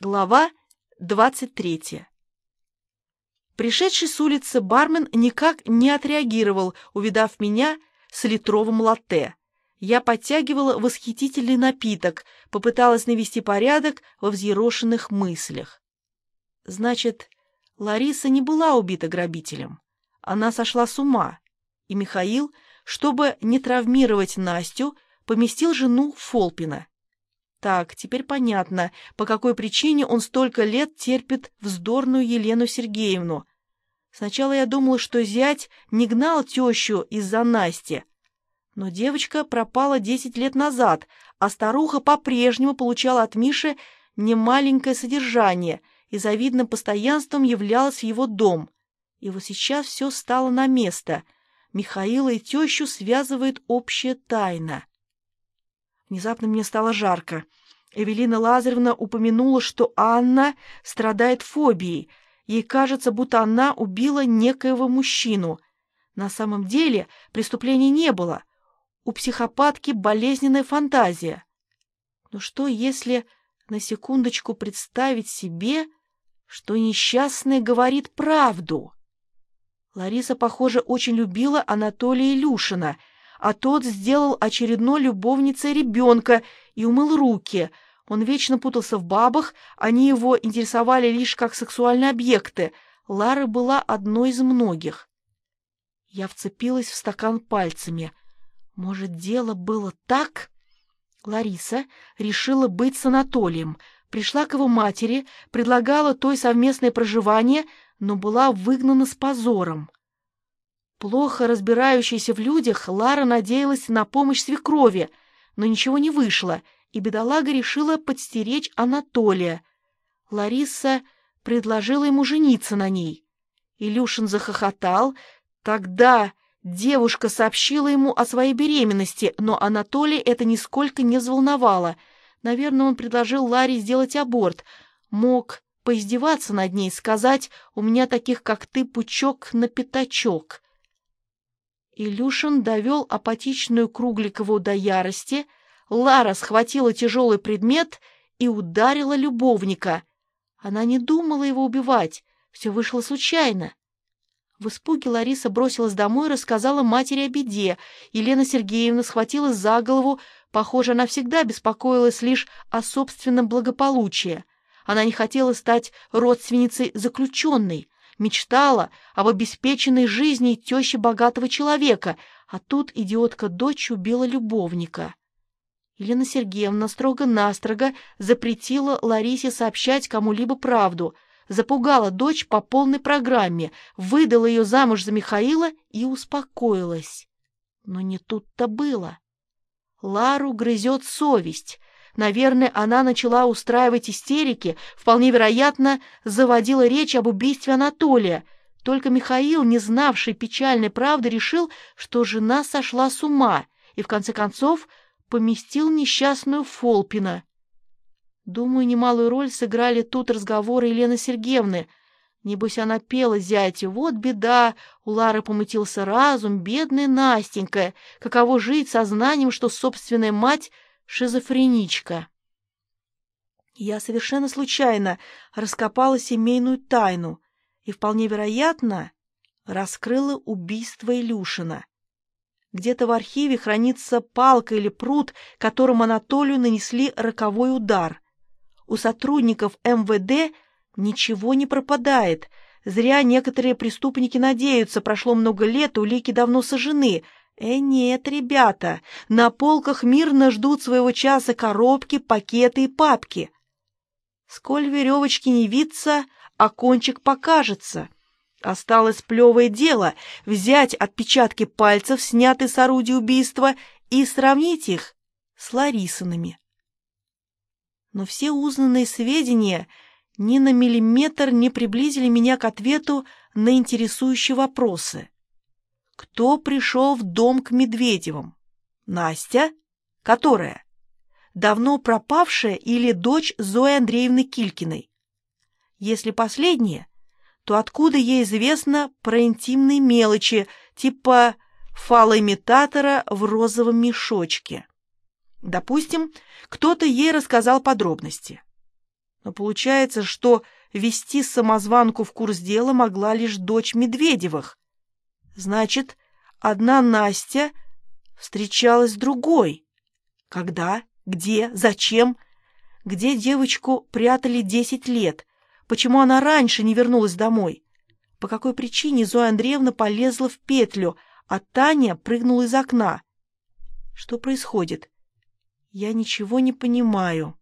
Глава 23 Пришедший с улицы бармен никак не отреагировал, увидав меня с литровым латте. Я подтягивала восхитительный напиток, попыталась навести порядок во взъерошенных мыслях. Значит, Лариса не была убита грабителем. Она сошла с ума, и Михаил, чтобы не травмировать Настю, поместил жену Фолпина. Так, теперь понятно, по какой причине он столько лет терпит вздорную Елену Сергеевну. Сначала я думала, что зять не гнал тещу из-за Насти. Но девочка пропала десять лет назад, а старуха по-прежнему получала от Миши немаленькое содержание и завидным постоянством являлась в его дом. И вот сейчас все стало на место. Михаила и тещу связывает общая тайна. Внезапно мне стало жарко. Эвелина Лазаревна упомянула, что Анна страдает фобией. Ей кажется, будто она убила некоего мужчину. На самом деле преступления не было. У психопатки болезненная фантазия. Но что, если на секундочку представить себе, что несчастная говорит правду? Лариса, похоже, очень любила Анатолия Илюшина — а тот сделал очередной любовницей ребенка и умыл руки. Он вечно путался в бабах, они его интересовали лишь как сексуальные объекты. Лара была одной из многих. Я вцепилась в стакан пальцами. Может, дело было так? Лариса решила быть с Анатолием, пришла к его матери, предлагала той совместное проживание, но была выгнана с позором. Плохо разбирающаяся в людях, Лара надеялась на помощь свекрови, но ничего не вышло, и бедолага решила подстеречь Анатолия. Лариса предложила ему жениться на ней. Илюшин захохотал. Тогда девушка сообщила ему о своей беременности, но Анатолия это нисколько не взволновало. Наверное, он предложил Ларе сделать аборт. Мог поиздеваться над ней, сказать «У меня таких, как ты, пучок на пятачок». Илюшин довел апатичную Кругликову до ярости, Лара схватила тяжелый предмет и ударила любовника. Она не думала его убивать, все вышло случайно. В испуге Лариса бросилась домой и рассказала матери о беде. Елена Сергеевна схватилась за голову. Похоже, она всегда беспокоилась лишь о собственном благополучии. Она не хотела стать родственницей заключенной мечтала об обеспеченной жизни тещи богатого человека, а тут идиотка-дочь убила любовника. Елена Сергеевна строго-настрого запретила Ларисе сообщать кому-либо правду, запугала дочь по полной программе, выдала ее замуж за Михаила и успокоилась. Но не тут-то было. Лару грызет совесть. Наверное, она начала устраивать истерики, вполне вероятно, заводила речь об убийстве Анатолия. Только Михаил, не знавший печальной правды, решил, что жена сошла с ума и, в конце концов, поместил несчастную Фолпина. Думаю, немалую роль сыграли тут разговоры Елены Сергеевны. Небось, она пела зятю, вот беда, у Лары помутился разум, бедная Настенька, каково жить сознанием, что собственная мать — шизофреничка. Я совершенно случайно раскопала семейную тайну и, вполне вероятно, раскрыла убийство Илюшина. Где-то в архиве хранится палка или пруд, которым Анатолию нанесли роковой удар. У сотрудников МВД ничего не пропадает. Зря некоторые преступники надеются, прошло много лет, улики давно сожжены — Э, нет, ребята, на полках мирно ждут своего часа коробки, пакеты и папки. Сколь веревочки не виться, а кончик покажется. Осталось плевое дело — взять отпечатки пальцев, снятые с орудия убийства, и сравнить их с Ларисонами. Но все узнанные сведения ни на миллиметр не приблизили меня к ответу на интересующие вопросы. Кто пришел в дом к Медведевым? Настя? Которая? Давно пропавшая или дочь Зои Андреевны Килькиной? Если последняя, то откуда ей известно про интимные мелочи, типа фалоимитатора в розовом мешочке? Допустим, кто-то ей рассказал подробности. Но получается, что вести самозванку в курс дела могла лишь дочь Медведевых. Значит, одна Настя встречалась с другой. Когда? Где? Зачем? Где девочку прятали десять лет? Почему она раньше не вернулась домой? По какой причине Зоя Андреевна полезла в петлю, а Таня прыгнула из окна? Что происходит? Я ничего не понимаю.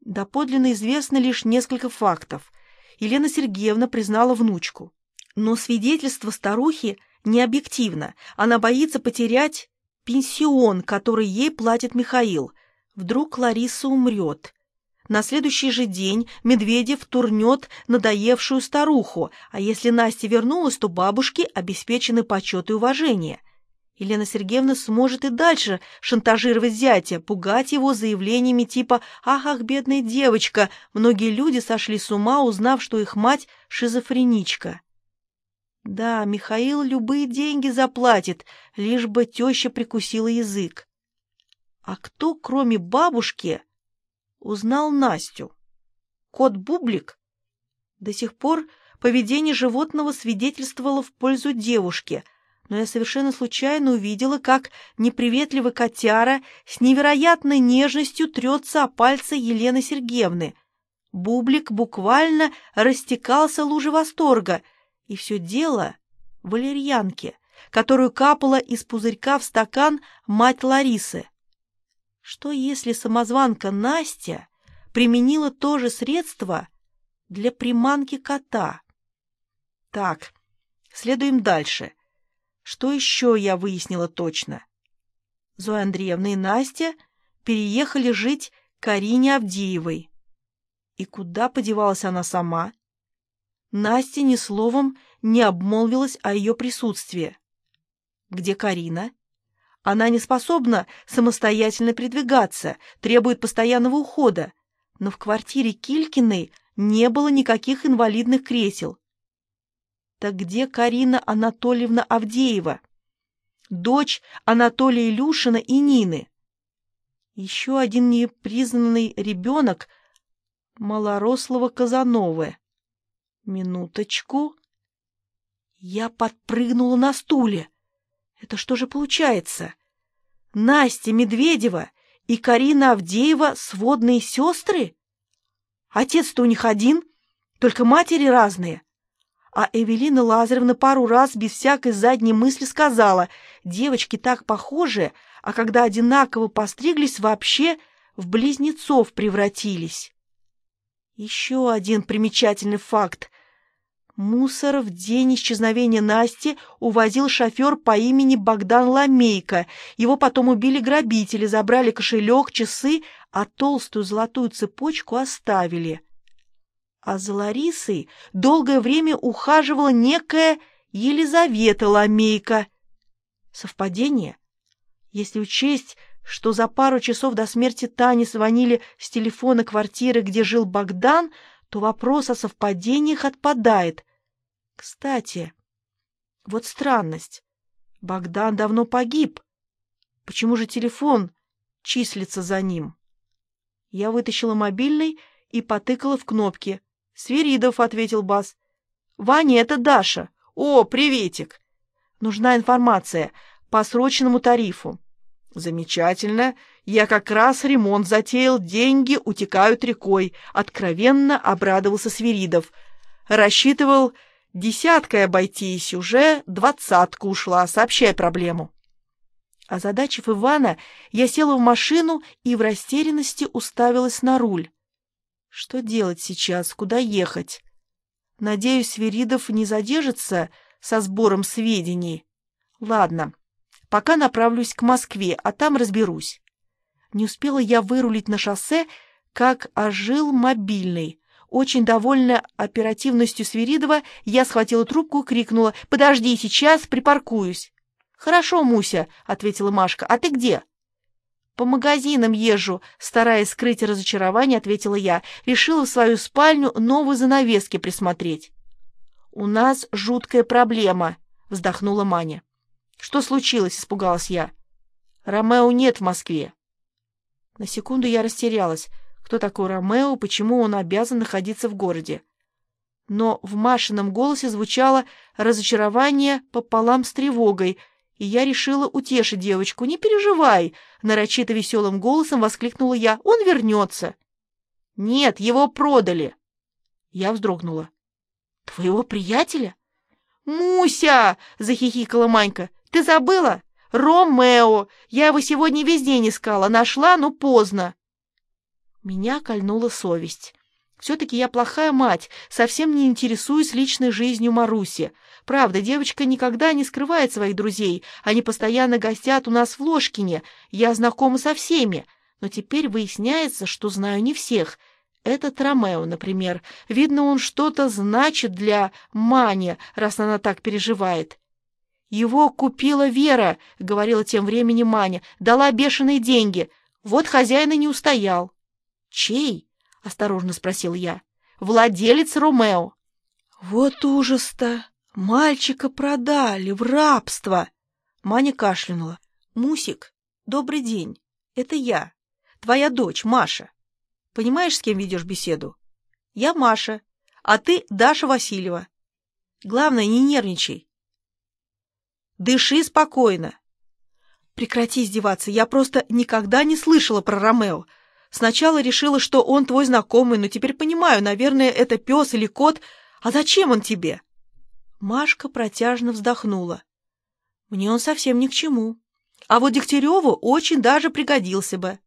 Доподлинно известно лишь несколько фактов. Елена Сергеевна признала внучку. Но свидетельство старухи не объективно. Она боится потерять пенсион, который ей платит Михаил. Вдруг Лариса умрет. На следующий же день Медведев турнет надоевшую старуху, а если Настя вернулась, то бабушке обеспечены почет и уважение. Елена Сергеевна сможет и дальше шантажировать зятя, пугать его заявлениями типа «Ах, ах, бедная девочка!» Многие люди сошли с ума, узнав, что их мать шизофреничка. Да, Михаил любые деньги заплатит, лишь бы теща прикусила язык. А кто, кроме бабушки, узнал Настю? Кот Бублик? До сих пор поведение животного свидетельствовало в пользу девушки, но я совершенно случайно увидела, как неприветливый котяра с невероятной нежностью трется о пальцы Елены Сергеевны. Бублик буквально растекался лужи восторга — и все дело в валерьянке, которую капала из пузырька в стакан мать Ларисы. Что если самозванка Настя применила то же средство для приманки кота? Так, следуем дальше. Что еще я выяснила точно? Зоя Андреевна и Настя переехали жить к Карине Авдеевой. И куда подевалась она сама? Настя ни словом не обмолвилась о ее присутствии. Где Карина? Она не способна самостоятельно передвигаться, требует постоянного ухода, но в квартире Килькиной не было никаких инвалидных кресел. Так где Карина Анатольевна Авдеева? Дочь Анатолия Илюшина и Нины. Еще один непризнанный ребенок малорослого Казановы. Минуточку. Я подпрыгнула на стуле. Это что же получается? Настя Медведева и Карина Авдеева сводные сестры? Отец-то у них один, только матери разные. А Эвелина Лазаревна пару раз без всякой задней мысли сказала, девочки так похожи, а когда одинаково постриглись, вообще в близнецов превратились. Еще один примечательный факт. Мусор в день исчезновения Насти увозил шофер по имени Богдан Ламейко. Его потом убили грабители, забрали кошелек, часы, а толстую золотую цепочку оставили. А за Ларисой долгое время ухаживала некая Елизавета Ламейко. Совпадение? Если учесть, что за пару часов до смерти Тани звонили с телефона квартиры, где жил Богдан, то вопрос о совпадениях отпадает — кстати, вот странность. Богдан давно погиб. Почему же телефон числится за ним? Я вытащила мобильный и потыкала в кнопки. «Свиридов», — ответил Бас. «Ваня, это Даша. О, приветик. Нужна информация по срочному тарифу». «Замечательно. Я как раз ремонт затеял, деньги утекают рекой», — откровенно обрадовался Свиридов. Рассчитывал Десяткой обойтись, уже двадцатка ушла, сообщай проблему. Озадачив Ивана, я села в машину и в растерянности уставилась на руль. Что делать сейчас, куда ехать? Надеюсь, Веридов не задержится со сбором сведений. Ладно, пока направлюсь к Москве, а там разберусь. Не успела я вырулить на шоссе, как ожил мобильный. Очень довольная оперативностью Свиридова, я схватила трубку и крикнула «Подожди, сейчас припаркуюсь». «Хорошо, Муся», — ответила Машка, — «а ты где?» «По магазинам езжу», — стараясь скрыть разочарование, ответила я. Решила в свою спальню новые занавески присмотреть. «У нас жуткая проблема», — вздохнула Маня. «Что случилось?» — испугалась я. «Ромео нет в Москве». На секунду я растерялась. кто такой Ромео, почему он обязан находиться в городе. Но в Машином голосе звучало разочарование пополам с тревогой, и я решила утешить девочку. «Не переживай!» — нарочито веселым голосом воскликнула я. «Он вернется!» «Нет, его продали!» Я вздрогнула. «Твоего приятеля?» «Муся!» — захихикала Манька. «Ты забыла? Ромео! Я его сегодня весь день искала. Нашла, но поздно». Меня кольнула совесть. Все-таки я плохая мать, совсем не интересуюсь личной жизнью Маруси. Правда, девочка никогда не скрывает своих друзей. Они постоянно гостят у нас в Ложкине. Я знакома со всеми. Но теперь выясняется, что знаю не всех — этот Ромео, например. Видно, он что-то значит для Мани, раз она так переживает. «Его купила Вера», — говорила тем временем Маня, — «дала бешеные деньги. Вот хозяин и не устоял». «Чей?» — осторожно спросил я. «Владелец Ромео». «Вот ужас-то! Мальчика продали в рабство!» Маня кашлянула. «Мусик, добрый день. Это я, твоя дочь, Маша. Понимаешь, с кем ведешь беседу? Я Маша, а ты Даша Васильева. Главное, не нервничай. Дыши спокойно. Прекрати издеваться, я просто никогда не слышала про Ромео. Сначала решила, что он твой знакомый, но теперь понимаю, наверное, это пес или кот. А зачем он тебе? Машка протяжно вздохнула. Мне он совсем ни к чему. А вот Дегтяреву очень даже пригодился бы.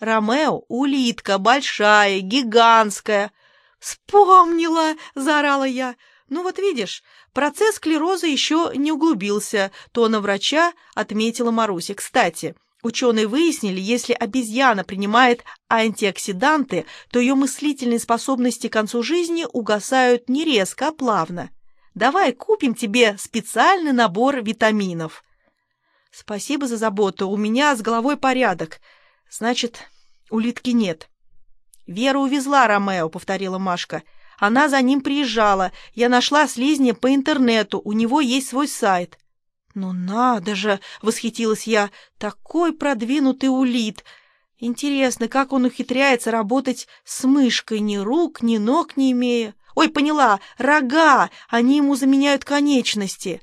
Ромео — улитка, большая, гигантская. «Вспомнила!» — заорала я. «Ну вот видишь, процесс склероза еще не углубился», — тона врача отметила Маруся. «Кстати, ученые выяснили, если обезьяна принимает антиоксиданты, то ее мыслительные способности к концу жизни угасают не резко, а плавно. Давай купим тебе специальный набор витаминов». «Спасибо за заботу, у меня с головой порядок», Значит, улитки нет. Вера увезла Ромео, повторила Машка. Она за ним приезжала. Я нашла слизня по интернету. У него есть свой сайт. Ну надо же, восхитилась я. Такой продвинутый улит. Интересно, как он ухитряется работать с мышкой, ни рук, ни ног не имея. Ой, поняла, рога, они ему заменяют конечности.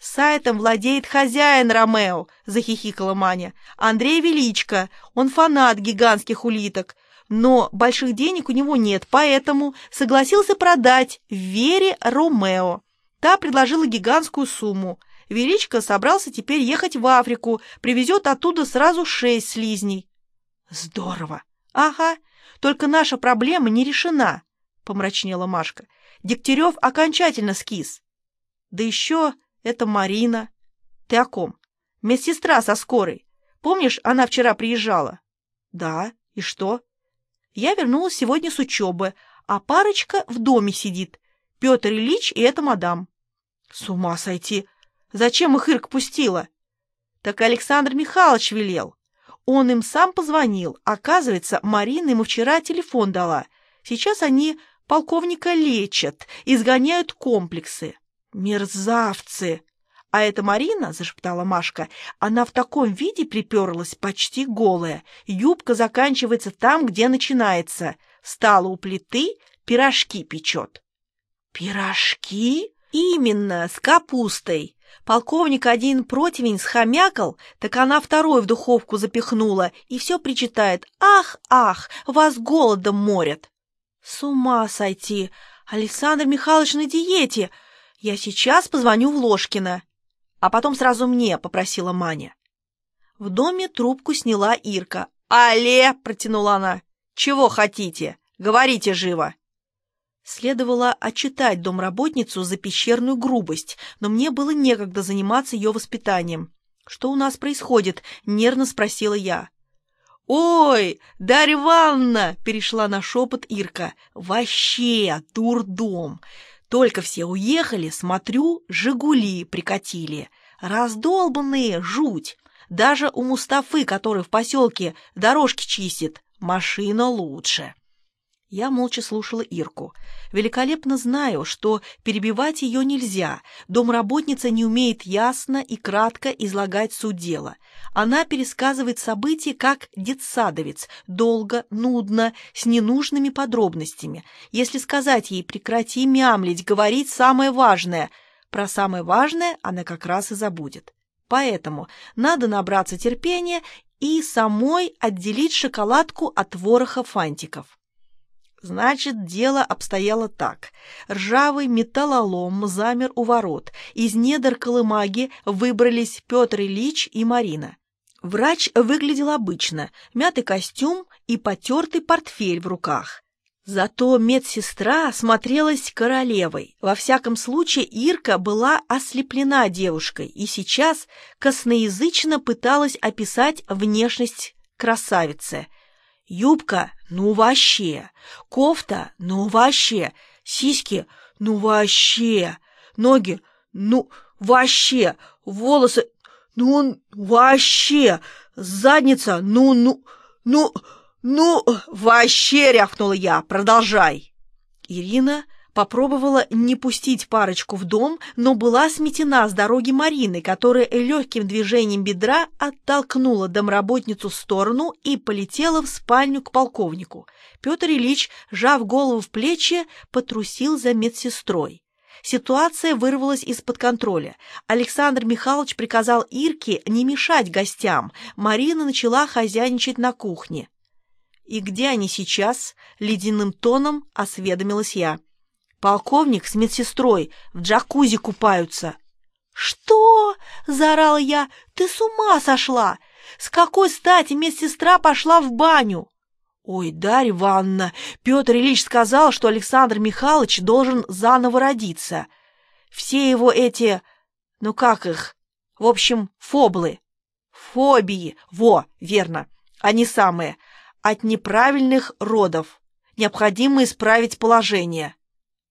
«Сайтом владеет хозяин Ромео», — захихикала Маня. «Андрей Величко, он фанат гигантских улиток, но больших денег у него нет, поэтому согласился продать Вере Ромео. Та предложила гигантскую сумму. Величко собрался теперь ехать в Африку, привезет оттуда сразу шесть слизней». «Здорово! Ага, только наша проблема не решена», — помрачнела Машка. «Дегтярев окончательно скис. Да еще это Марина. Ты о ком? Медсестра со скорой. Помнишь, она вчера приезжала? Да. И что? Я вернулась сегодня с учебы, а парочка в доме сидит. Петр Ильич и эта мадам. С ума сойти! Зачем их Ирк пустила? Так Александр Михайлович велел. Он им сам позвонил. Оказывается, Марина ему вчера телефон дала. Сейчас они полковника лечат, изгоняют комплексы. «Мерзавцы!» «А это Марина?» — зашептала Машка. «Она в таком виде приперлась, почти голая. Юбка заканчивается там, где начинается. Стала у плиты, пирожки печет». «Пирожки?» «Именно, с капустой. Полковник один противень схомякал, так она второй в духовку запихнула и все причитает. «Ах, ах, вас голодом морят!» «С ума сойти! Александр Михайлович на диете!» «Я сейчас позвоню в Ложкина, а потом сразу мне», — попросила Маня. В доме трубку сняла Ирка. «Але!» — протянула она. «Чего хотите? Говорите живо!» Следовало отчитать домработницу за пещерную грубость, но мне было некогда заниматься ее воспитанием. «Что у нас происходит?» — нервно спросила я. «Ой, Дарья Ивановна!» — перешла на шепот Ирка. «Вообще, дурдом! Только все уехали, смотрю, «Жигули» прикатили. Раздолбанные, жуть. Даже у Мустафы, который в поселке дорожки чистит, машина лучше. Я молча слушала Ирку. Великолепно знаю, что перебивать ее нельзя. Домработница не умеет ясно и кратко излагать суть дела. Она пересказывает события как детсадовец, долго, нудно, с ненужными подробностями. Если сказать ей «прекрати мямлить, говорить самое важное», про самое важное она как раз и забудет. Поэтому надо набраться терпения и самой отделить шоколадку от вороха фантиков. Значит, дело обстояло так. Ржавый металлолом замер у ворот. Из недр колымаги выбрались Петр Ильич и Марина. Врач выглядел обычно, мятый костюм и потертый портфель в руках. Зато медсестра смотрелась королевой. Во всяком случае, Ирка была ослеплена девушкой и сейчас косноязычно пыталась описать внешность красавицы – Юбка, ну вообще. Кофта, ну вообще. Сиськи, ну вообще. Ноги, ну вообще. Волосы, ну вообще. Задница, ну, ну, ну, ну, вообще, рявкнула я. Продолжай. Ирина Попробовала не пустить парочку в дом, но была сметена с дороги Марины, которая легким движением бедра оттолкнула домработницу в сторону и полетела в спальню к полковнику. Петр Ильич, жав голову в плечи, потрусил за медсестрой. Ситуация вырвалась из-под контроля. Александр Михайлович приказал Ирке не мешать гостям. Марина начала хозяйничать на кухне. «И где они сейчас?» — ледяным тоном осведомилась я. Полковник с медсестрой в джакузи купаются. «Что?» — заорала я. «Ты с ума сошла! С какой стати медсестра пошла в баню?» «Ой, Дарья Ивановна, Петр Ильич сказал, что Александр Михайлович должен заново родиться. Все его эти... ну как их? В общем, фоблы. Фобии, во, верно, они самые. От неправильных родов. Необходимо исправить положение».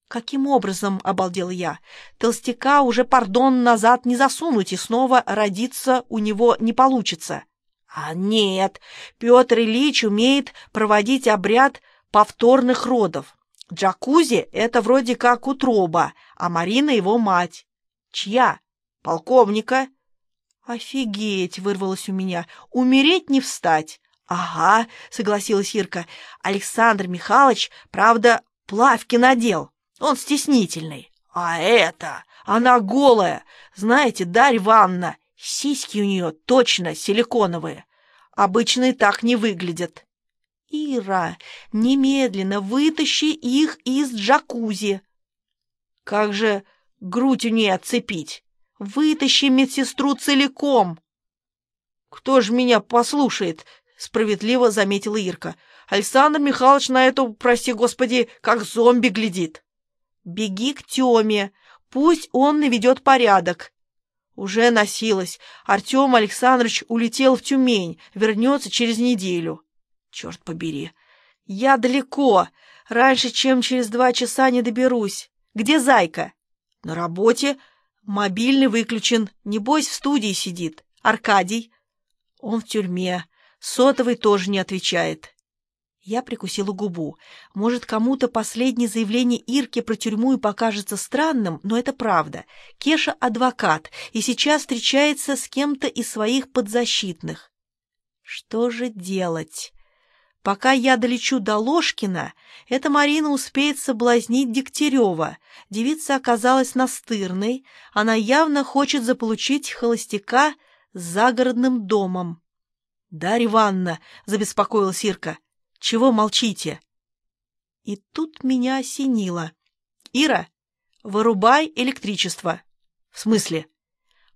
«Каким образом?» — обалдел я. «Толстяка уже, пардон, назад не засунуть, и снова родиться у него не получится». «А нет, Петр Ильич умеет проводить обряд повторных родов. Джакузи — это вроде как утроба, а Марина — его мать». «Чья? Полковника?» «Офигеть!» — вырвалось у меня. «Умереть не встать!» «Ага», — согласилась Ирка. «Александр Михайлович, правда, плавки надел». Он стеснительный. А это... Она голая. Знаете, Дарь Ванна, сиськи у нее точно силиконовые. Обычные так не выглядят. Ира, немедленно вытащи их из джакузи. Как же грудь у нее отцепить? Вытащи медсестру целиком. Кто же меня послушает? Справедливо заметила Ирка. Александр Михайлович на эту, прости господи, как зомби глядит. Беги к Тёме, пусть он наведет порядок. Уже носилась. Артем Александрович улетел в Тюмень, вернется через неделю. Черт побери. Я далеко. Раньше, чем через два часа не доберусь. Где Зайка? На работе. Мобильный выключен. Небось, в студии сидит. Аркадий. Он в тюрьме. Сотовый тоже не отвечает. Я прикусила губу. Может, кому-то последнее заявление Ирки про тюрьму и покажется странным, но это правда. Кеша — адвокат, и сейчас встречается с кем-то из своих подзащитных. Что же делать? Пока я долечу до Ложкина, эта Марина успеет соблазнить Дегтярева. Девица оказалась настырной, она явно хочет заполучить холостяка с загородным домом. — Дарья Ивановна, — забеспокоилась Ирка, — чего молчите?» И тут меня осенило. «Ира, вырубай электричество». «В смысле?»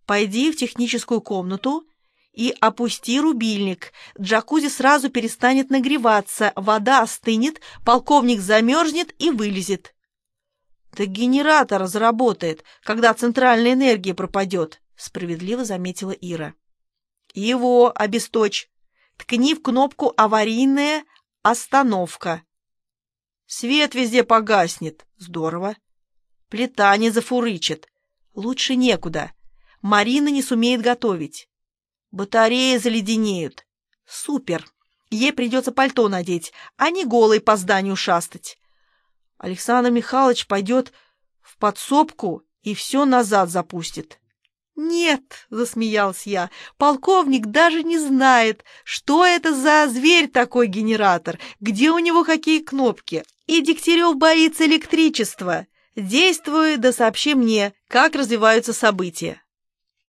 «Пойди в техническую комнату и опусти рубильник. Джакузи сразу перестанет нагреваться, вода остынет, полковник замерзнет и вылезет». «Так генератор заработает, когда центральная энергия пропадет», — справедливо заметила Ира. «Его обесточь. Ткни в кнопку «Аварийная Остановка. Свет везде погаснет. Здорово. Плита не зафурычит. Лучше некуда. Марина не сумеет готовить. Батареи заледенеют. Супер. Ей придется пальто надеть, а не голой по зданию шастать. Александр Михайлович пойдет в подсобку и все назад запустит. «Нет», — засмеялся я, — «полковник даже не знает, что это за зверь такой генератор, где у него какие кнопки. И Дегтярев боится электричества. Действуй, да сообщи мне, как развиваются события».